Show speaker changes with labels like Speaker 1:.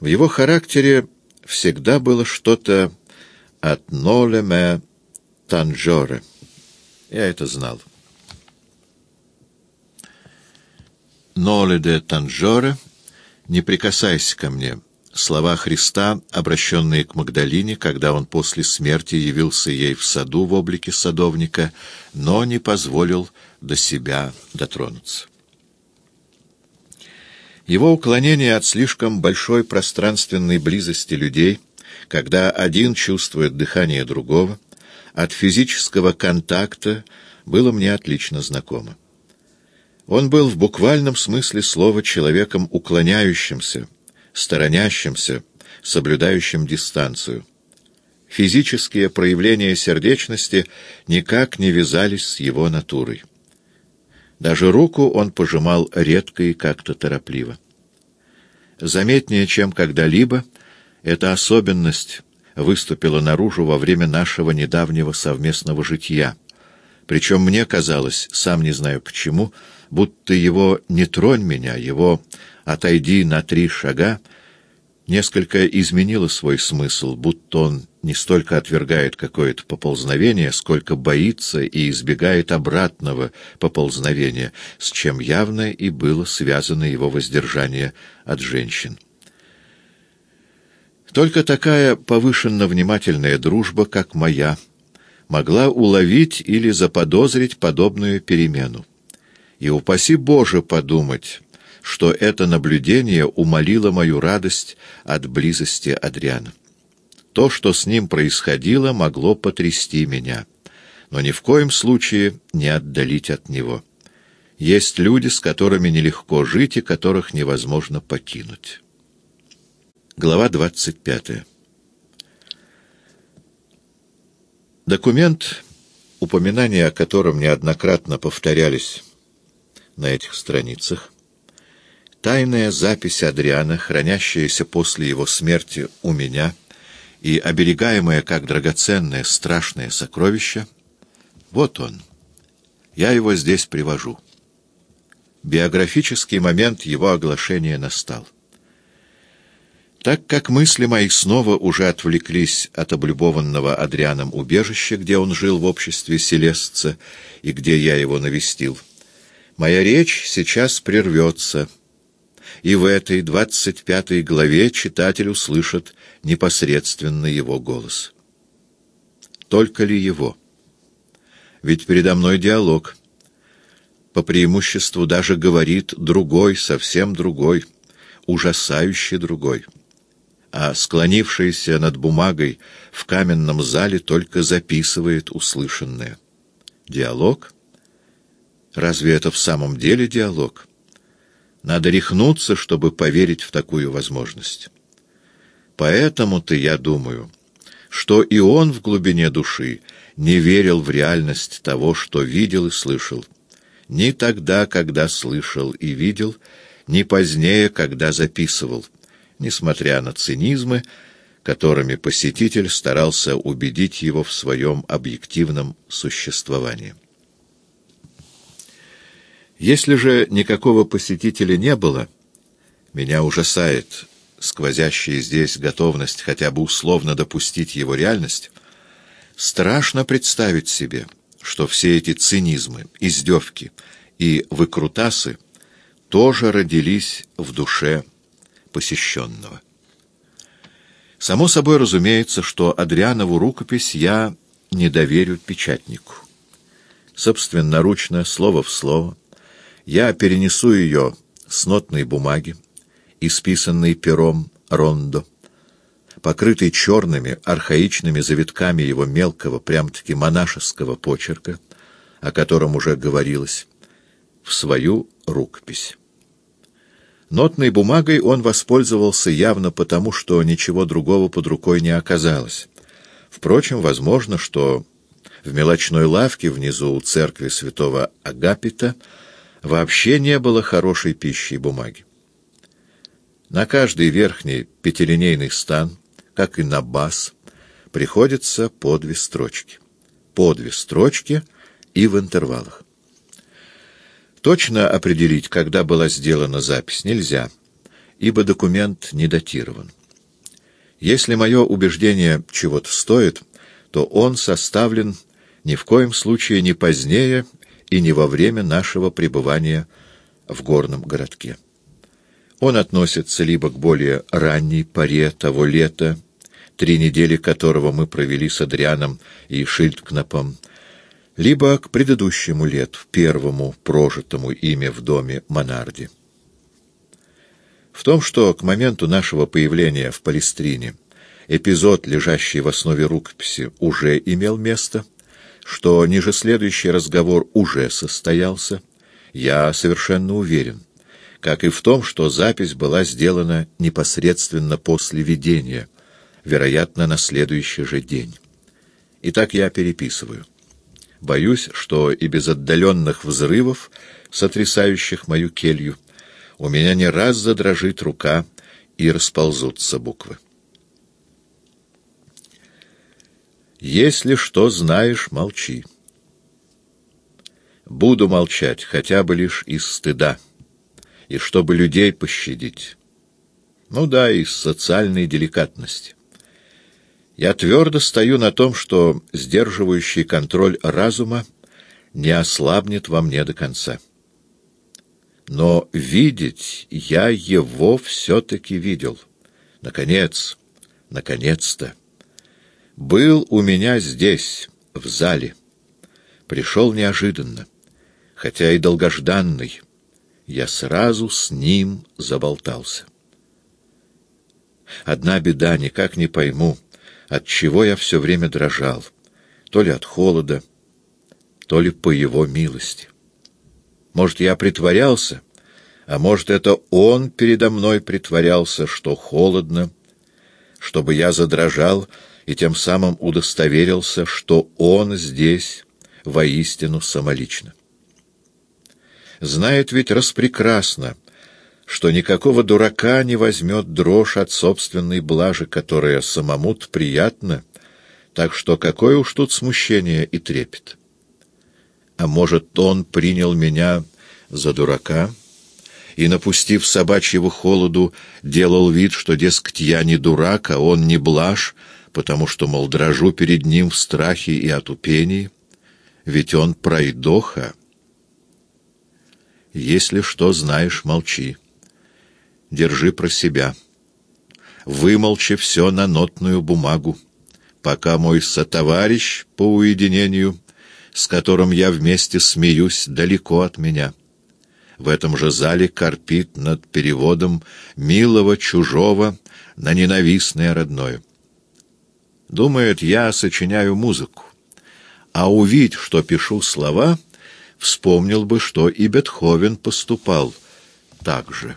Speaker 1: В его характере всегда было что-то от «нолеме танжоре». Я это знал. «Ноле де танжоре» — «не прикасайся ко мне» слова Христа, обращенные к Магдалине, когда он после смерти явился ей в саду в облике садовника, но не позволил до себя дотронуться. Его уклонение от слишком большой пространственной близости людей, когда один чувствует дыхание другого, от физического контакта, было мне отлично знакомо. Он был в буквальном смысле слова человеком уклоняющимся, сторонящимся, соблюдающим дистанцию. Физические проявления сердечности никак не вязались с его натурой. Даже руку он пожимал редко и как-то торопливо. Заметнее, чем когда-либо, эта особенность выступила наружу во время нашего недавнего совместного житья. Причем мне казалось, сам не знаю почему, будто его «не тронь меня», его «отойди на три шага» несколько изменило свой смысл, будто он не столько отвергает какое-то поползновение, сколько боится и избегает обратного поползновения, с чем явно и было связано его воздержание от женщин. Только такая повышенно внимательная дружба, как моя, могла уловить или заподозрить подобную перемену. И упаси Боже подумать, что это наблюдение умолило мою радость от близости Адриана. То, что с ним происходило, могло потрясти меня, но ни в коем случае не отдалить от него. Есть люди, с которыми нелегко жить и которых невозможно покинуть. Глава 25. Документ, упоминания о котором неоднократно повторялись на этих страницах, тайная запись Адриана, хранящаяся после его смерти у меня и оберегаемая как драгоценное страшное сокровище, вот он. Я его здесь привожу. Биографический момент его оглашения настал. Так как мысли мои снова уже отвлеклись от облюбованного Адрианом убежища, где он жил в обществе Селестца и где я его навестил, Моя речь сейчас прервется, и в этой двадцать пятой главе читатель услышит непосредственно его голос. Только ли его? Ведь передо мной диалог. По преимуществу даже говорит другой, совсем другой, ужасающий другой. А склонившийся над бумагой в каменном зале только записывает услышанное. Диалог — Разве это в самом деле диалог? Надо рехнуться, чтобы поверить в такую возможность. Поэтому-то я думаю, что и он в глубине души не верил в реальность того, что видел и слышал. Ни тогда, когда слышал и видел, ни позднее, когда записывал, несмотря на цинизмы, которыми посетитель старался убедить его в своем объективном существовании. Если же никакого посетителя не было, меня ужасает сквозящая здесь готовность хотя бы условно допустить его реальность, страшно представить себе, что все эти цинизмы, издевки и выкрутасы тоже родились в душе посещенного. Само собой разумеется, что Адрианову рукопись я не доверю печатнику. Собственноручно, слово в слово, я перенесу ее с нотной бумаги, исписанной пером рондо, покрытой черными архаичными завитками его мелкого, прям-таки монашеского почерка, о котором уже говорилось, в свою рукопись. Нотной бумагой он воспользовался явно потому, что ничего другого под рукой не оказалось. Впрочем, возможно, что в мелочной лавке внизу у церкви святого Агапита вообще не было хорошей пищи и бумаги. На каждый верхний пятилинейный стан, как и на бас, приходится по две строчки. По две строчки и в интервалах. Точно определить, когда была сделана запись, нельзя. ибо документ не датирован. Если мое убеждение чего-то стоит, то он составлен ни в коем случае не позднее и не во время нашего пребывания в горном городке. Он относится либо к более ранней поре того лета, три недели которого мы провели с Адрианом и Шильдкнапом, либо к предыдущему лету, первому прожитому ими в доме Монарди. В том, что к моменту нашего появления в Палестрине эпизод, лежащий в основе рукописи, уже имел место, что ниже следующий разговор уже состоялся, я совершенно уверен, как и в том, что запись была сделана непосредственно после видения, вероятно, на следующий же день. Итак, я переписываю. Боюсь, что и без отдаленных взрывов, сотрясающих мою келью, у меня не раз задрожит рука и расползутся буквы. Если что знаешь, молчи. Буду молчать, хотя бы лишь из стыда, и чтобы людей пощадить. Ну да, из социальной деликатности. Я твердо стою на том, что сдерживающий контроль разума не ослабнет во мне до конца. Но видеть я его все-таки видел. Наконец, наконец-то. Был у меня здесь, в зале. Пришел неожиданно, хотя и долгожданный. Я сразу с ним заболтался. Одна беда, никак не пойму, от чего я все время дрожал, то ли от холода, то ли по его милости. Может, я притворялся, а может, это он передо мной притворялся, что холодно, чтобы я задрожал и тем самым удостоверился, что он здесь воистину самолично. Знает ведь распрекрасно, что никакого дурака не возьмет дрожь от собственной блажи, которая самому-то приятна, так что какое уж тут смущение и трепет. А может, он принял меня за дурака и, напустив собачьего холоду, делал вид, что, дескать, я не дурак, а он не блажь, потому что, мол, дрожу перед ним в страхе и отупении, ведь он пройдоха. Если что знаешь, молчи. Держи про себя. Вымолчи все на нотную бумагу, пока мой сотоварищ по уединению, с которым я вместе смеюсь, далеко от меня. В этом же зале корпит над переводом милого чужого на ненавистное родное. Думает, я сочиняю музыку. А увидь, что пишу слова, вспомнил бы, что и Бетховен поступал так же.